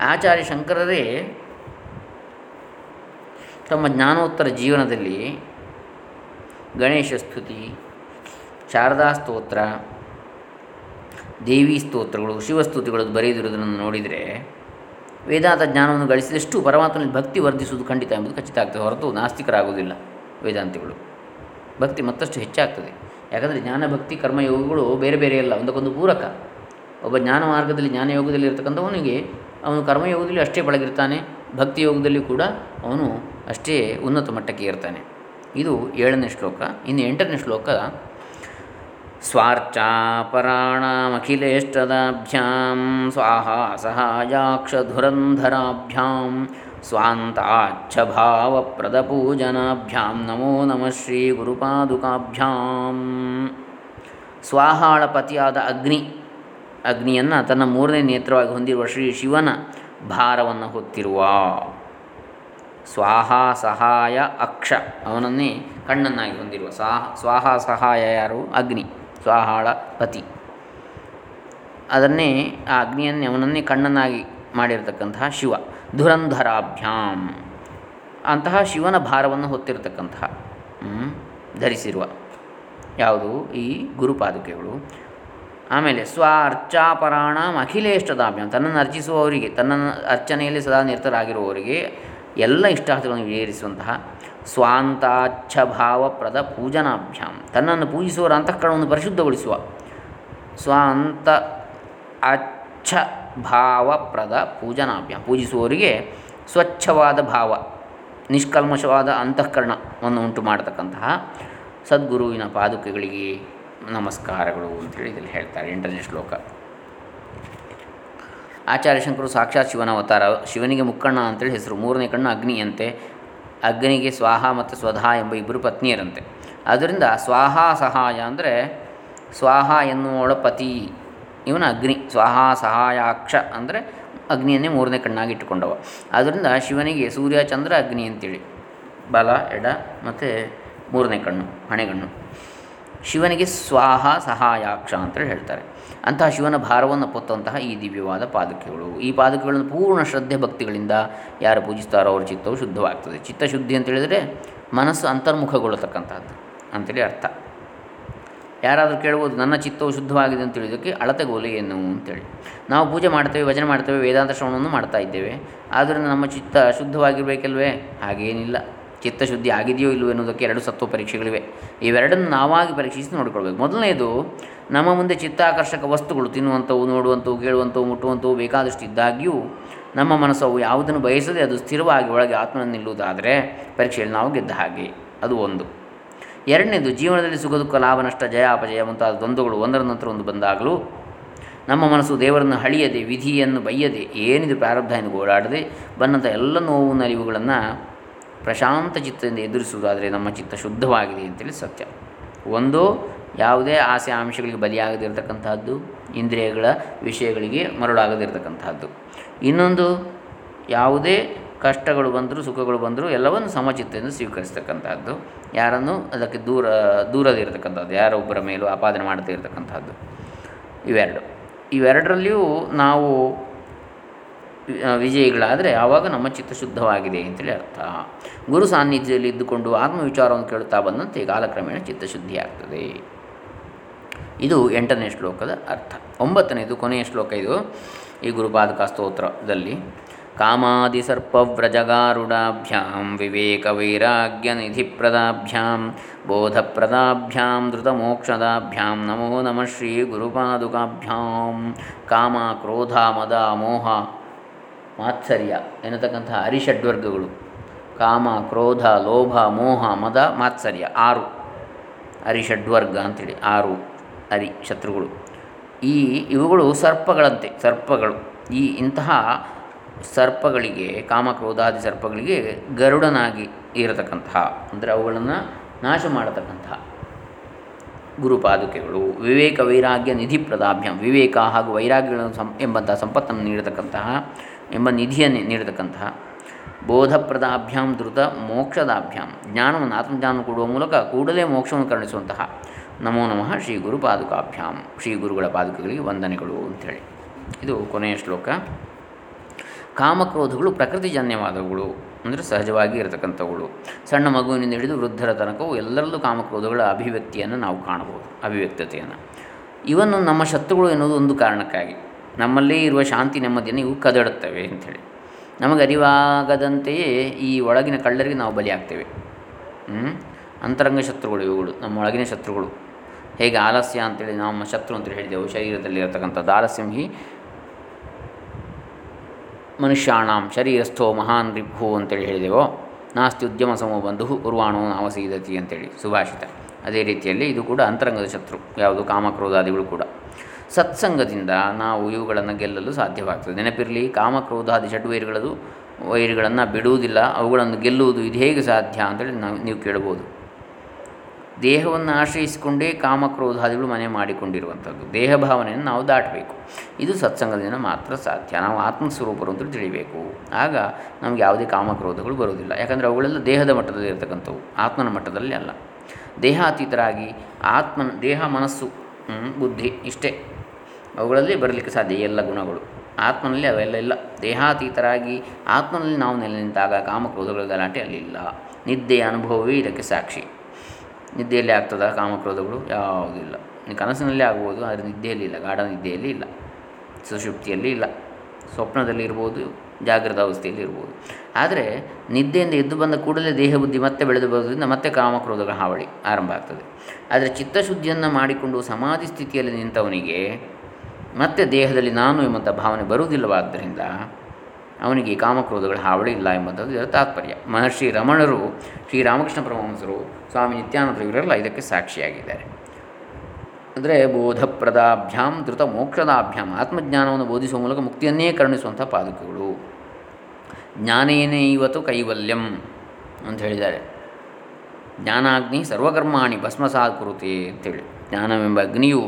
A: ಆಚಾರ್ಯ ಶಂಕರರೇ ತಮ್ಮ ಜ್ಞಾನೋತ್ತರ ಜೀವನದಲ್ಲಿ ಗಣೇಶ ಸ್ತುತಿ, ಶಾರದಾ ಸ್ತೋತ್ರ, ದೇವಿ ಸ್ತೋತ್ರಗಳು, ಶಿವಸ್ತುತಿಗಳು ಬರೆದಿರುವುದನ್ನು ನೋಡಿದರೆ ವೇದಾಂತ ಜ್ಞಾನವನ್ನು ಗಳಿಸಿದಷ್ಟು ಪರಮಾತ್ಮನಲ್ಲಿ ಭಕ್ತಿ ವರ್ಧಿಸುವುದು ಖಂಡಿತ ಎಂಬುದು ಖಚಿತ ಆಗ್ತದೆ. ಹೊರತು ನಾಸ್ತಿಕರಾಗುವುದಿಲ್ಲ ವೇದಾಂತಿಗಳು. ಭಕ್ತಿ ಮತ್ತಷ್ಟು ಹೆಚ್ಚಾಗ್ತದೆ. ಯಾಕಂದರೆ ಜ್ಞಾನ, ಭಕ್ತಿ ಕರ್ಮಯೋಗಗಳು ಬೇರೆ ಬೇರೆ ಅಲ್ಲ. ಒಂದಕ್ಕೊಂದು ಪೂರಕ. ಒಬ್ಬ ಜ್ಞಾನ ಮಾರ್ಗದಲ್ಲಿ ಜ್ಞಾನಯೋಗದಲ್ಲಿ ಇರತಕ್ಕಂಥವನಿಗೆ ಅವನು ಕರ್ಮಯೋಗದಲ್ಲಿ ಅಷ್ಟೇ ಬಳಗಿರ್ತಾನೆ ಭಕ್ತಿ ಯೋಗದಲ್ಲಿ ಕೂಡ ಅವನು ಅಷ್ಟೇ ಉನ್ನತ ಮಟ್ಟಕ್ಕೆ ಇರ್ತಾನೆ ಇದು ಏಳನೇ ಶ್ಲೋಕ. ಇನ್ನು ಎಂಟನೇ ಶ್ಲೋಕ स्वार्चापराणामखिलेष्टदाभ्यां स्वाहा सहायाक्षधुरन्धराभ्यां स्वान्ताच्छभावप्रदपूजनाभ्यां नमो नमः ಶ್ರೀಗುರುಪಾದುಕಾಭ್ಯಾಂ ಸ್ವಾಹಾಳಪತಿಯಾದ ಅಗ್ನಿ ಅಗ್ನಿಯನ್ನು ತನ್ನ ಮೂರನೇ ನೇತ್ರವಾಗಿ ಹೊಂದಿರುವ ಶ್ರೀ ಶಿವನ ಭಾರವನ್ನು ಹೊತ್ತಿರುವ ಸ್ವಾಹ ಸಹಾಯ ಅಕ್ಷ ಅವನನ್ನೇ ಕಣ್ಣನ್ನಾಗಿ ಹೊಂದಿರುವ ಸ್ವಾಹ ಸ್ವಾಹ ಸಹಾಯ ಯಾರು ಅಗ್ನಿ ಸ್ವಾಹಾಳ ಪತಿ. ಅದನ್ನೇ ಆ ಅಗ್ನಿಯನ್ನೇ ಅವನನ್ನೇ ಕಣ್ಣನಾಗಿ ಮಾಡಿರತಕ್ಕಂತಹ ಶಿವ. ಧುರಂಧರಾಭ್ಯಾಂ. ಅಂತಹ ಶಿವನ ಭಾರವನ್ನು ಹೊತ್ತಿರತಕ್ಕಂತಹ ಧರಿಸಿರುವ ಯಾವುದು ಈ ಗುರುಪಾದುಕೆಗಳು ಆಮೇಲೆ ಸ್ವ ಅರ್ಚಾಪರಾಣಂ ಅಖಿಲೇಷ್ಟದಾಭ್ಯಾಂ. ತನ್ನನ್ನು ಅರ್ಚಿಸುವವರಿಗೆ ತನ್ನನ್ನು ಅರ್ಚನೆಯಲ್ಲಿ ಸದಾ ನಿರತರಾಗಿರುವವರಿಗೆ ಎಲ್ಲ ಇಷ್ಟಾರ್ಥಗಳನ್ನು ಈಡೇರಿಸುವಂತಹ ಸ್ವಾಂತಾಚ್ಛಭಾವಪ್ರದ ಪೂಜನಾಭ್ಯಾಂ. ತನ್ನನ್ನು ಪೂಜಿಸುವವರ ಅಂತಃಕರಣವನ್ನು ಪರಿಶುದ್ಧಗೊಳಿಸುವ ಸ್ವಾಂತ ಅಚ್ಛ ಭಾವಪ್ರದ ಪೂಜನಾಭ್ಯಾಂ. ಪೂಜಿಸುವವರಿಗೆ ಸ್ವಚ್ಛವಾದ ಭಾವ, ನಿಷ್ಕಲ್ಮಶವಾದ ಅಂತಃಕರಣವನ್ನು ಉಂಟು ಮಾಡತಕ್ಕಂತಹ ಸದ್ಗುರುವಿನ ಪಾದುಕೆಗಳಿಗೆ ನಮಸ್ಕಾರಗಳು ಅಂತೇಳಿ ಇದರಲ್ಲಿ ಹೇಳ್ತಾರೆ ಎಂಟನೇ ಶ್ಲೋಕ. ಆಚಾರ್ಯ ಶಂಕರು ಸಾಕ್ಷಾತ್ ಶಿವನ ಅವತಾರ. ಶಿವನಿಗೆ ಮುಕ್ಕಣ್ಣ ಅಂತೇಳಿ ಹೆಸರು. ಮೂರನೇ ಕಣ್ಣು ಅಗ್ನಿಯಂತೆ. ಅಗ್ನಿಗೆ ಸ್ವಾಹ ಮತ್ತು ಸ್ವಧಾ ಎಂಬ ಇಬ್ಬರು ಪತ್ನಿಯರಂತೆ. ಅದರಿಂದ ಸ್ವಾಹ ಸಹಾಯ ಅಂದರೆ ಸ್ವಾಹ ಎನ್ನುವಳ ಪತಿ. ಇವನ ಅಗ್ನಿ. ಸ್ವಾಹ ಸಹಾಯಾಕ್ಷ ಅಂದರೆ ಅಗ್ನಿಯನ್ನೇ ಮೂರನೇ ಕಣ್ಣಾಗಿ ಇಟ್ಟುಕೊಂಡವ. ಅದರಿಂದ ಶಿವನಿಗೆ ಸೂರ್ಯ, ಚಂದ್ರ, ಅಗ್ನಿ ಅಂತೇಳಿ. ಬಲ, ಎಡ ಮತ್ತು ಮೂರನೇ ಕಣ್ಣು, ಹಣೆಗಣ್ಣು. ಶಿವನಿಗೆ ಸ್ವಾಹ ಸಹಾಯಾಕ್ಷ ಅಂತೇಳಿ ಹೇಳ್ತಾರೆ. ಅಂತಹ ಶಿವನ ಭಾರವನ್ನು ಪೊತ್ತಂತಹ ಈ ದಿವ್ಯವಾದ ಪಾದಕೆಗಳು. ಈ ಪಾದಕೆಗಳನ್ನು ಪೂರ್ಣ ಶ್ರದ್ಧೆ ಭಕ್ತಿಗಳಿಂದ ಯಾರು ಪೂಜಿಸ್ತಾರೋ ಅವರ ಚಿತ್ತವು ಶುದ್ಧವಾಗ್ತದೆ. ಚಿತ್ತಶುದ್ಧಿ ಅಂತ ಹೇಳಿದರೆ ಮನಸ್ಸು ಅಂತರ್ಮುಖಗೊಳ್ಳತಕ್ಕಂಥದ್ದು ಅಂತೇಳಿ ಅರ್ಥ. ಯಾರಾದರೂ ಕೇಳ್ಬೋದು, ನನ್ನ ಚಿತ್ತವು ಶುದ್ಧವಾಗಿದೆ ಅಂತ ತಿಳಿಯೋದಕ್ಕೆ ಅಳತೆಗೋಲೆ ಏನು ಅಂತೇಳಿ. ನಾವು ಪೂಜೆ ಮಾಡ್ತೇವೆ, ಭಜನೆ ಮಾಡ್ತೇವೆ, ವೇದಾಂತ ಶ್ರವಣವನ್ನು ಮಾಡ್ತಾ ಇದ್ದೇವೆ. ಆದ್ದರಿಂದ ನಮ್ಮ ಚಿತ್ತ ಶುದ್ಧವಾಗಿರಬೇಕಲ್ವೇ? ಹಾಗೇನಿಲ್ಲ. ಚಿತ್ತಶುದ್ಧಿ ಆಗಿದೆಯೋ ಇಲ್ಲವೋ ಎನ್ನುವುದಕ್ಕೆ ಎರಡು ಸತ್ವ ಪರೀಕ್ಷೆಗಳಿವೆ. ಇವೆರಡನ್ನು ನಾವಾಗಿ ಪರೀಕ್ಷಿಸಿ ನೋಡಿಕೊಳ್ಬೇಕು ಮೊದಲನೇದು, ನಮ್ಮ ಮುಂದೆ ಚಿತ್ತಾಕರ್ಷಕ ವಸ್ತುಗಳು ತಿನ್ನುವಂಥವು, ನೋಡುವಂಥವು, ಕೇಳುವಂಥವು, ಮುಟ್ಟುವಂಥವು ಬೇಕಾದಷ್ಟು ಇದ್ದಾಗ್ಯೂ ನಮ್ಮ ಮನಸ್ಸು ಯಾವುದನ್ನು ಬಯಸದೆ ಅದು ಸ್ಥಿರವಾಗಿ ಒಳಗೆ ಆತ್ಮನ ನಿಲ್ಲುವುದಾದರೆ ಪರೀಕ್ಷೆಯಲ್ಲಿ ನಾವು ಗೆದ್ದ ಹಾಗೆ. ಅದು ಒಂದು. ಎರಡನೇದು, ಜೀವನದಲ್ಲಿ ಸುಖ ದುಃಖ ಲಾಭ, ನಷ್ಟ, ಜಯ, ಅಪಜಯ ಮುಂತಾದ ದ್ವಂದ್ವಗಳು ಒಂದರ ನಂತರ ಒಂದು ಬಂದಾಗಲೂ ನಮ್ಮ ಮನಸ್ಸು ದೇವರನ್ನು ಹಳಿಯದೆ ವಿಧಿಯನ್ನು ಬೈಯದೆ ಏನಿದು ಪ್ರಾರಬ್ಧ ಎಂದು ಓಡಾಡದೆ ಬಂದಂಥ ಎಲ್ಲ ನೋವು, ನಲಿವುಗಳನ್ನು ಪ್ರಶಾಂತ ಚಿತ್ತದಿಂದ ಎದುರಿಸುವುದಾದರೆ ನಮ್ಮ ಚಿತ್ತ ಶುದ್ಧವಾಗಿದೆ ಅಂತೇಳಿ ಸತ್ಯ. ಒಂದು, ಯಾವುದೇ ಆಸೆ ಆಮಿಷಗಳಿಗೆ ಬಲಿಯಾಗದಿರತಕ್ಕಂತಹದ್ದು ಇಂದ್ರಿಯಗಳ ವಿಷಯಗಳಿಗೆ ಮರಳಾಗದಿರತಕ್ಕಂತಹದ್ದು ಇನ್ನೊಂದು, ಯಾವುದೇ ಕಷ್ಟಗಳು ಬಂದರೂ, ಸುಖಗಳು ಬಂದರೂ ಎಲ್ಲವನ್ನು ಸಮಚಿತ್ತದಿಂದ ಸ್ವೀಕರಿಸ್ತಕ್ಕಂಥದ್ದು ಯಾರನ್ನು? ಅದಕ್ಕೆ ದೂರ ದೂರದಿರತಕ್ಕಂಥದ್ದು ಯಾರೊಬ್ಬರ ಮೇಲೂ ಆಪಾದನೆ ಮಾಡದೇ ಇರತಕ್ಕಂಥದ್ದು ಇವೆರಡು. ಇವೆರಡರಲ್ಲಿಯೂ ನಾವು ವಿಜಯಿಗಳಾದರೆ ಆವಾಗ ನಮ್ಮ ಚಿತ್ತ ಶುದ್ಧವಾಗಿದೆ ಅಂತೇಳಿ ಅರ್ಥ. ಗುರು ಸಾನ್ನಿಧ್ಯದಲ್ಲಿ ಇದ್ದುಕೊಂಡು ಆತ್ಮವಿಚಾರವನ್ನು ಕೇಳುತ್ತಾ ಬಂದಂತೆ ಕಾಲಕ್ರಮೇಣ ಚಿತ್ತಶುದ್ಧಿ ಆಗ್ತದೆ ಇದು ಎಂಟನೇ ಶ್ಲೋಕದ ಅರ್ಥ. ಒಂಬತ್ತನೇದು, ಕೊನೆಯ ಶ್ಲೋಕ ಇದು. ಈ ಗುರುಪಾದಕ ಸ್ತೋತ್ರದಲ್ಲಿ, ಕಾಮಾದಿ ಸರ್ಪವ್ರಜಗಾರುಡಾಭ್ಯಾಂ ಕಾಮಾದಿಸರ್ಪವ್ರಜಗಾರುಡಾಭ್ಯಾಂ ವಿವೇಕವೈರಾಗ್ಯನಿಧಿಪ್ರದಾಭ್ಯಾಂ ಬೋಧಪ್ರದಾಭ್ಯಾಂ ಧೃತಮೋಕ್ಷದಾಭ್ಯಾಂ ನಮೋ ನಮಃ ಶ್ರೀ ಗುರುಪಾದುಕಾಭ್ಯಾಂ, ಕಾಮ ಕ್ರೋಧ ಮದ ಮೋಹ ಮಾತ್ಸರ್ಯ ಎನ್ನತಕ್ಕಂತಹ ಅರಿಷಡ್ವರ್ಗಗಳು. ಕಾಮ, ಕ್ರೋಧ, ಲೋಭ, ಮೋಹ, ಮದ, ಮಾತ್ಸರ್ಯ ಆರು. ಅರಿಷಡ್ವರ್ಗ ಅಂಥೇಳಿ ಆರು ಅರಿ ಶತ್ರುಗಳು. ಈ ಇವುಗಳು ಸರ್ಪಗಳಂತೆ, ಸರ್ಪಗಳು. ಈ ಇಂತಹ ಸರ್ಪಗಳಿಗೆ ಕಾಮಕ್ರೋಧಾದಿ ಸರ್ಪಗಳಿಗೆ ಗರುಡನಾಗಿ ಇರತಕ್ಕಂತಹ, ಅಂದರೆ ಅವುಗಳನ್ನು ನಾಶ ಮಾಡತಕ್ಕಂತಹ ಗುರುಪಾದುಕೆಗಳು. ವಿವೇಕ ವೈರಾಗ್ಯ ನಿಧಿ ಪ್ರದಾಭ್ಯ. ವಿವೇಕ ಹಾಗೂ ವೈರಾಗ್ಯಗಳನ್ನು ಸಂ ಎಂಬಂತಹ ಸಂಪತ್ತನ್ನು ನೀಡತಕ್ಕಂತಹ ಎಂಬ ನಿಧಿಯನ್ನು ನೀಡತಕ್ಕಂತಹ ಬೋಧಪ್ರದಾಭ್ಯಾಂ ಧೃತ ಮೋಕ್ಷದಾಭ್ಯಾಂ. ಜ್ಞಾನವನ್ನು ಆತ್ಮಜ್ಞಾನ ಕೊಡುವ ಮೂಲಕ ಕೂಡಲೇ ಮೋಕ್ಷವನ್ನು ಕರುಣಿಸುವಂತಹ ನಮೋ ನಮಃ ಶ್ರೀ ಗುರು ಪಾದುಕಾಭ್ಯಾಂ. ಶ್ರೀ ಗುರುಗಳ ಪಾದುಕಗಳಿಗೆ ವಂದನೆಗಳು ಅಂಥೇಳಿ ಇದು ಕೊನೆಯ ಶ್ಲೋಕ. ಕಾಮಕ್ರೋಧಗಳು ಪ್ರಕೃತಿಜನ್ಯವಾದವುಗಳು ಅಂದರೆ ಸಹಜವಾಗಿ ಇರತಕ್ಕಂಥವುಗಳು. ಸಣ್ಣ ಮಗುವಿನಿಂದ ಹಿಡಿದು ವೃದ್ಧರ ತನಕವು ಎಲ್ಲರಲ್ಲೂ ಕಾಮಕ್ರೋಧಗಳ ಅಭಿವ್ಯಕ್ತಿಯನ್ನು ನಾವು ಕಾಣಬಹುದು, ಅಭಿವ್ಯಕ್ತತೆಯನ್ನು. ಇವನ್ನು ನಮ್ಮ ಶತ್ರುಗಳು ಎನ್ನುವುದು ಒಂದು ಕಾರಣಕ್ಕಾಗಿ. ನಮ್ಮಲ್ಲೇ ಇರುವ ಶಾಂತಿ ನೆಮ್ಮದಿಯನ್ನು ಇವು ಕದಡುತ್ತವೆ ಅಂಥೇಳಿ. ನಮಗೆ ಅರಿವಾಗದಂತೆಯೇ ಈ ಒಳಗಿನ ಕಳ್ಳರಿಗೆ ನಾವು ಬಲಿಯಾಗ್ತೇವೆ. ಅಂತರಂಗ ಶತ್ರುಗಳು ಇವುಗಳು, ನಮ್ಮ ಒಳಗಿನ ಶತ್ರುಗಳು. ಹೇಗೆ ಆಲಸ್ಯ ಅಂತೇಳಿ ನಮ್ಮ ಶತ್ರು ಅಂತೇಳಿ ಹೇಳಿದೆವು. ಶರೀರದಲ್ಲಿ ಇರತಕ್ಕಂಥದ್ದು ಆಲಸ್ಯಂ ಹಿ ಮನುಷ್ಯಾಣಾಂ ಶರೀರಸ್ಥೋ ಮಹಾನ್ ರಿಪು ಅಂತೇಳಿ ಹೇಳಿದೆವೋ. ನಾಸ್ತಿ ಉದ್ಯಮ ಸಮೋ ಬಂಧು ಉರ್ವಾಣೋ ನಾವಸೀದತಿ ಅಂತೇಳಿ ಸುಭಾಷಿತ. ಅದೇ ರೀತಿಯಲ್ಲಿ ಇದು ಕೂಡ ಅಂತರಂಗದ ಶತ್ರು, ಯಾವುದು ಕಾಮಕ್ರೋಧಾದಿಗಳು ಕೂಡ. ಸತ್ಸಂಗದಿಂದ ನಾವು ಇವುಗಳನ್ನು ಗೆಲ್ಲಲು ಸಾಧ್ಯವಾಗ್ತದೆ. ನೆನಪಿರಲಿ, ಕಾಮಕ್ರೋಧಾದಿ ಷಡ್ವೈರಿಗಳದು ವೈರಿಗಳನ್ನು ಬಿಡುವುದಿಲ್ಲ, ಅವುಗಳನ್ನು ಗೆಲ್ಲುವುದು ಇದು ಹೇಗೆ ಸಾಧ್ಯ ಅಂತೇಳಿ ನಾವು, ನೀವು ಕೇಳ್ಬೋದು. ದೇಹವನ್ನು ಆಶ್ರಯಿಸಿಕೊಂಡೇ ಕಾಮಕ್ರೋಧಾದಿಗಳು ಮನೆ ಮಾಡಿಕೊಂಡಿರುವಂಥದ್ದು. ದೇಹ ಭಾವನೆಯನ್ನು ನಾವು ದಾಟಬೇಕು. ಇದು ಸತ್ಸಂಗದಿಂದ ಮಾತ್ರ ಸಾಧ್ಯ. ನಾವು ಆತ್ಮಸ್ವರೂಪರು ಅಂತ ತಿಳಿಬೇಕು. ಆಗ ನಮಗೆ ಯಾವುದೇ ಕಾಮಕ್ರೋಧಗಳು ಬರುವುದಿಲ್ಲ. ಯಾಕಂದರೆ ಅವುಗಳೆಲ್ಲ ದೇಹದ ಮಟ್ಟದಲ್ಲಿ ಇರತಕ್ಕಂಥವು, ಆತ್ಮನ ಮಟ್ಟದಲ್ಲಿ ಅಲ್ಲ. ದೇಹಾತೀತರಾಗಿ ಆತ್ಮನ, ದೇಹ ಮನಸ್ಸು ಬುದ್ಧಿ ಇಷ್ಟೇ. ಅವುಗಳಲ್ಲಿ ಬರಲಿಕ್ಕೆ ಸಾಧ್ಯ ಎಲ್ಲ ಗುಣಗಳು. ಆತ್ಮನಲ್ಲಿ ಅವೆಲ್ಲ ಇಲ್ಲ. ದೇಹಾತೀತರಾಗಿ ಆತ್ಮನಲ್ಲಿ ನಾವು ನೆಲೆ ನಿಂತಾಗ ಕಾಮಕ್ರೋಧಗಳ ಗಲಾಟೆ ಅಲ್ಲಿಲ್ಲ ನಿದ್ದೆಯ ಅನುಭವವೇ ಇದಕ್ಕೆ ಸಾಕ್ಷಿ. ನಿದ್ದೆಯಲ್ಲಿ ಆಗ್ತದ ಕಾಮಕ್ರೋಧಗಳು? ಯಾವುದೂ ಇಲ್ಲ. ಕನಸಿನಲ್ಲಿ ಆಗ್ಬೋದು, ಆದರೆ ನಿದ್ದೆಯಲ್ಲಿ ಇಲ್ಲ. ಗಾಢ ನಿದ್ದೆಯಲ್ಲಿ ಇಲ್ಲ. ಸುಷುಪ್ತಿಯಲ್ಲಿ ಇಲ್ಲ. ಸ್ವಪ್ನದಲ್ಲಿ ಇರ್ಬೋದು ಜಾಗೃತ ಅವಸ್ಥೆಯಲ್ಲಿ ಇರ್ಬೋದು. ಆದರೆ ನಿದ್ದೆಯಿಂದ ಎದ್ದು ಬಂದ ಕೂಡಲೇ ದೇಹ ಬುದ್ಧಿ ಮತ್ತೆ ಬೆಳೆದು ಬರೋದ್ರಿಂದ ಮತ್ತೆ ಕಾಮಕ್ರೋಧಗಳ ಹಾವಳಿ ಆರಂಭ ಆಗ್ತದೆ. ಆದರೆ ಚಿತ್ತಶುದ್ಧಿಯನ್ನು ಮಾಡಿಕೊಂಡು ಸಮಾಧಿ ಸ್ಥಿತಿಯಲ್ಲಿ ನಿಂತವನಿಗೆ ಮತ್ತೆ ದೇಹದಲ್ಲಿ ನಾನು ಎಂಬಂಥ ಭಾವನೆ ಬರುವುದಿಲ್ಲವಾದ್ದರಿಂದ ಅವನಿಗೆ ಕಾಮಕ್ರೋಧಗಳ ಹಾವಳಿ ಇಲ್ಲ ಎಂಬಂಥದ್ದು ಇದರ ತಾತ್ಪರ್ಯ. ಮಹರ್ಷಿ ರಮಣರು ಶ್ರೀರಾಮಕೃಷ್ಣ ಪರಮಹಂಸರು, ಸ್ವಾಮಿ ನಿತ್ಯಾನಂದರು ಇವರೆಲ್ಲ ಇದಕ್ಕೆ ಸಾಕ್ಷಿಯಾಗಿದ್ದಾರೆ. ಅಂದರೆ ಬೋಧಪ್ರದಾಭ್ಯಾಂ ಧೃತ ಮೋಕ್ಷದಾಭ್ಯಾಂ, ಆತ್ಮಜ್ಞಾನವನ್ನು ಬೋಧಿಸುವ ಮೂಲಕ ಮುಕ್ತಿಯನ್ನೇ ಕರುಣಿಸುವಂಥ ಪಾದಕಗಳು. ಜ್ಞಾನೇನೇ ಇವತ್ತು ಕೈವಲ್ಯಂ ಅಂತ ಹೇಳಿದ್ದಾರೆ. ಜ್ಞಾನಾಗ್ನಿ ಸರ್ವಕರ್ಮಾಣಿ ಭಸ್ಮಸಾತ್ ಕುರುತಿ ಅಂತೇಳಿ ಜ್ಞಾನವೆಂಬ ಅಗ್ನಿಯು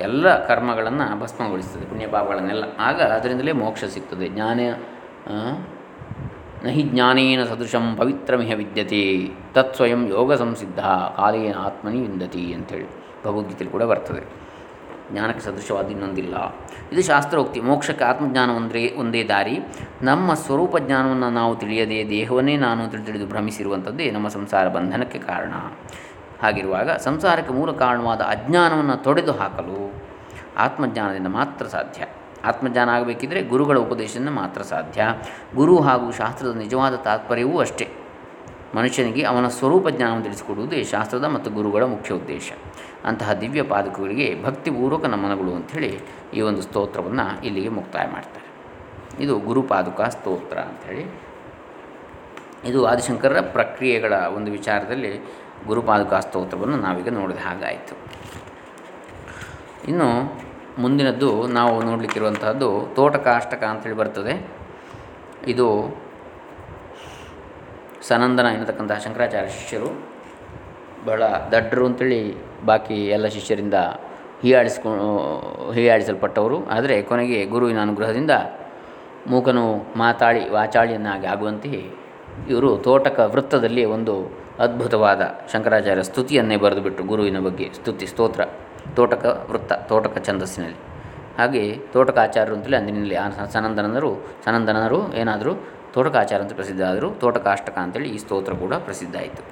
A: ಎಲ್ಲ ಕರ್ಮಗಳನ್ನು ಭಸ್ಮಗೊಳಿಸ್ತದೆ, ಪುಣ್ಯಪಾಪಗಳನ್ನೆಲ್ಲ. ಆಗ ಅದರಿಂದಲೇ ಮೋಕ್ಷ ಸಿಗ್ತದೆ. ಜ್ಞಾನ ನಹಿ ಜ್ಞಾನೇನ ಸದೃಶಂ ಪವಿತ್ರಮಿಹ ವಿದ್ಯತೆ ತತ್ ಸ್ವಯಂ ಯೋಗ ಸಂಸಿದ್ಧ ಕಾಲೇನ ಆತ್ಮನಿ ವಿಂದತಿ ಅಂಥೇಳಿ ಭಗವದ್ಗೀತೆಯಲ್ಲಿ ಕೂಡ ಬರ್ತದೆ. ಜ್ಞಾನಕ್ಕೆ ಸದೃಶವಾದ ಇನ್ನೊಂದಿಲ್ಲ. ಇದು ಶಾಸ್ತ್ರೋಕ್ತಿ. ಮೋಕ್ಷಕ್ಕೆ ಆತ್ಮಜ್ಞಾನ ಒಂದೇ ಒಂದೇ ದಾರಿ. ನಮ್ಮ ಸ್ವರೂಪ ಜ್ಞಾನವನ್ನು ನಾವು ತಿಳಿಯದೆ ದೇಹವನ್ನೇ ನಾನು ತಿಳಿದು ತಿಳಿದು ಭ್ರಮಿಸಿರುವಂಥದ್ದೇ ನಮ್ಮ ಸಂಸಾರ ಬಂಧನಕ್ಕೆ ಕಾರಣ. ಹಾಗಿರುವಾಗ ಸಂಸಾರಕ್ಕೆ ಮೂಲ ಕಾರಣವಾದ ಅಜ್ಞಾನವನ್ನು ತೊಡೆದು ಹಾಕಲು ಆತ್ಮಜ್ಞಾನದಿಂದ ಮಾತ್ರ ಸಾಧ್ಯ. ಆತ್ಮಜ್ಞಾನ ಆಗಬೇಕಿದ್ರೆ ಗುರುಗಳ ಉಪದೇಶದಿಂದ ಮಾತ್ರ ಸಾಧ್ಯ. ಗುರು ಹಾಗೂ ಶಾಸ್ತ್ರದ ನಿಜವಾದ ತಾತ್ಪರ್ಯವೂ ಅಷ್ಟೇ. ಮನುಷ್ಯನಿಗೆ ಅವನ ಸ್ವರೂಪ ಜ್ಞಾನವನ್ನು ತಿಳಿಸಿಕೊಡುವುದೇ ಶಾಸ್ತ್ರದ ಮತ್ತು ಗುರುಗಳ ಮುಖ್ಯ ಉದ್ದೇಶ. ಅಂತಹ ದಿವ್ಯ ಪಾದಕಗಳಿಗೆ ಭಕ್ತಿಪೂರ್ವಕ ನಮನಗಳು ಅಂಥೇಳಿ ಈ ಒಂದು ಸ್ತೋತ್ರವನ್ನು ಇಲ್ಲಿಗೆ ಮುಕ್ತಾಯ ಮಾಡ್ತಾರೆ. ಇದು ಗುರುಪಾದುಕ ಸ್ತೋತ್ರ ಅಂಥೇಳಿ. ಇದು ಆದಿಶಂಕರರ ಪ್ರಕ್ರಿಯೆಗಳ ಒಂದು ವಿಚಾರದಲ್ಲಿ ಗುರುಪಾದುಕ ಸ್ತೋತ್ರವನ್ನು ನಾವೀಗ ನೋಡಿದ ಹಾಗಾಯಿತು ಇನ್ನು ಮುಂದಿನದ್ದು ನಾವು ನೋಡಲಿಕ್ಕಿರುವಂತಹದ್ದು ತೋಟಕಾಷ್ಟಕ ಅಂತೇಳಿ ಬರ್ತದೆ. ಇದು ಸನಂದನ ಎನ್ನತಕ್ಕಂತಹ ಶಂಕರಾಚಾರ್ಯ ಶಿಷ್ಯರು, ಬಹಳ ದಡ್ಡರು ಅಂತೇಳಿ ಬಾಕಿ ಎಲ್ಲ ಶಿಷ್ಯರಿಂದ ಹೀಯಾಡಿಸ್ಕೊಂಡು ಹೀಯಾಡಿಸಲ್ಪಟ್ಟವರು ಆದರೆ ಕೊನೆಗೆ ಗುರುವಿನ ಅನುಗ್ರಹದಿಂದ ಮೂಕನು ಮಾತಾಳಿ ವಾಚಾಳಿಯನ್ನಾಗಿ ಆಗುವಂತೆ ಇವರು ತೋಟಕ ವೃತ್ತದಲ್ಲಿ ಒಂದು ಅದ್ಭುತವಾದ ಶಂಕರಾಚಾರ್ಯ ಸ್ತುತಿಯನ್ನೇ ಬರೆದುಬಿಟ್ಟು ಗುರುವಿನ ಬಗ್ಗೆ ಸ್ತುತಿ, ಸ್ತೋತ್ರ, ತೋಟಕ ವೃತ್ತ, ತೋಟಕ ಛಂದಸ್ಸಿನಲ್ಲಿ. ಹಾಗೆ ತೋಟಕಾಚಾರ್ಯರು ಅಂತಲೇ ಅಂದಿನಲ್ಲಿ ಸನಂದನರು ಸನಂದನರು ಏನಾದರೂ ತೋಟಕಾಚಾರ ಅಂತ ಪ್ರಸಿದ್ಧ ಆದರು ತೋಟಕಾಷ್ಟಕ ಅಂತೇಳಿ ಈ ಸ್ತೋತ್ರ ಕೂಡ ಪ್ರಸಿದ್ಧ ಆಯಿತು.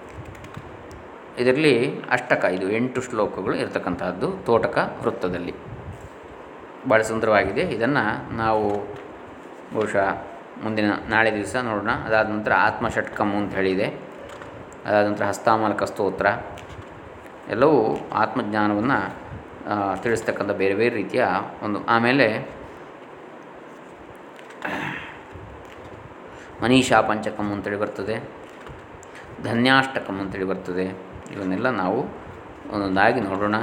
A: ಇದರಲ್ಲಿ ಅಷ್ಟಕ, ಇದು ಎಂಟು ಶ್ಲೋಕಗಳು ಇರತಕ್ಕಂತಹದ್ದು ತೋಟಕ ವೃತ್ತದಲ್ಲಿ. ಭಾಳ ಸುಂದರವಾಗಿದೆ. ಇದನ್ನು ನಾವು ಬಹುಶಃ ಮುಂದಿನ ನಾಳೆ ದಿವಸ ನೋಡೋಣ. ಅದಾದ ನಂತರ ಆತ್ಮಷಟ್ಕಮ್ ಅಂತ ಹೇಳಿದೆ. ಅದಾದ ನಂತರ ಹಸ್ತಾಮಲಕ ಸ್ತೋತ್ರ, ಎಲ್ಲವೂ ಆತ್ಮಜ್ಞಾನವನ್ನು ತಿಳಿಸ್ತಕ್ಕಂಥ ಬೇರೆ ಬೇರೆ ರೀತಿಯ ಒಂದು, ಆಮೇಲೆ ಮನೀಷಾ ಪಂಚಕಂ ಅಂತೇಳಿ ಬರ್ತದೆ, ಧನ್ಯಾಷ್ಟಕಂ ಅಂತೇಳಿ ಬರ್ತದೆ, ಇವನ್ನೆಲ್ಲ ನಾವು ಒಂದೊಂದಾಗಿ ನೋಡೋಣ.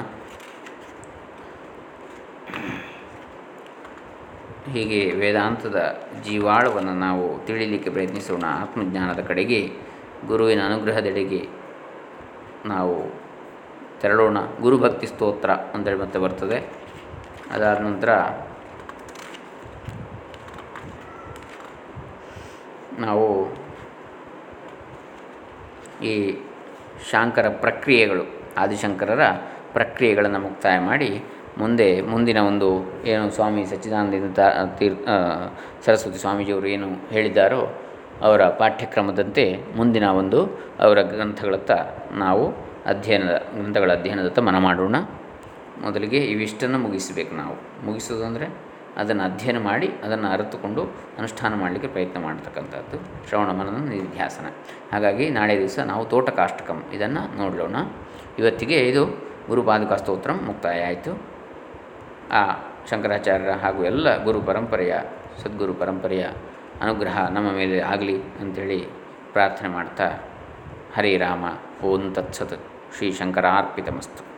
A: ಹೀಗೆ ವೇದಾಂತದ ಜೀವಾಳವನ್ನು ನಾವು ತಿಳಿಯಲಿಕ್ಕೆ ಪ್ರಯತ್ನಿಸೋಣ, ಆತ್ಮಜ್ಞಾನದ ಕಡೆಗೆ. ಗುರುವಿನ ಅನುಗ್ರಹದೆಡೆಗೆ ನಾವು ತೆರಳೋಣ. ಗುರುಭಕ್ತಿ ಸ್ತೋತ್ರ ಅಂತೇಳಿ ಮತ್ತೆ ಬರ್ತದೆ. ಅದಾದ ನಂತರ ನಾವು ಈ ಶಾಂಕರ ಪ್ರಕ್ರಿಯೆಗಳು, ಆದಿಶಂಕರರ ಪ್ರಕ್ರಿಯೆಗಳನ್ನು ಮುಕ್ತಾಯ ಮಾಡಿ ಮುಂದೆ ಮುಂದಿನ ಒಂದು ಏನು ಸ್ವಾಮಿ ಸಚ್ಚಿದಾನಂದ ತೀರ್ ಸರಸ್ವತಿ ಸ್ವಾಮೀಜಿಯವರು ಏನು ಹೇಳಿದ್ದಾರೋ ಅವರ ಪಾಠ್ಯಕ್ರಮದಂತೆ ಮುಂದಿನ ಒಂದು ಅವರ ಗ್ರಂಥಗಳತ್ತ ನಾವು ಅಧ್ಯಯನದ, ಗ್ರಂಥಗಳ ಅಧ್ಯಯನದತ್ತ ಮನ ಮಾಡೋಣ. ಮೊದಲಿಗೆ ಇವಿಷ್ಟನ್ನು ಮುಗಿಸಬೇಕು ನಾವು. ಮುಗಿಸೋದು ಅಂದರೆ ಅದನ್ನು ಅಧ್ಯಯನ ಮಾಡಿ ಅದನ್ನು ಅರಿತುಕೊಂಡು ಅನುಷ್ಠಾನ ಮಾಡಲಿಕ್ಕೆ ಪ್ರಯತ್ನ ಮಾಡ್ತಕ್ಕಂಥದ್ದು. ಶ್ರವಣ ಮನನ ನಿಧ್ಯಾಸನ. ಹಾಗಾಗಿ ನಾಳೆ ದಿವಸ ನಾವು ತೋಟಕಾಷ್ಟಕಂ. ಇದನ್ನು ನೋಡೋಣ ಇವತ್ತಿಗೆ ಇದು ಗುರುಪಾದುಕಾ ಸ್ತೋತ್ರ ಮುಕ್ತಾಯ ಆಯಿತು. ಆ ಶಂಕರಾಚಾರ್ಯರ ಹಾಗೂ ಎಲ್ಲ ಗುರು ಪರಂಪರೆಯ, ಸದ್ಗುರು ಪರಂಪರೆಯ ಅನುಗ್ರಹ ನಮ್ಮ ಮೇಲೆ ಆಗಲಿ ಅಂಥೇಳಿ ಪ್ರಾರ್ಥನೆ ಮಾಡ್ತಾ ಹರೇ ರಾಮ ಓಂ ತತ್ಸತ್ ಶ್ರೀ ಶಂಕರಾರ್ಪಿತಮಸ್ತು.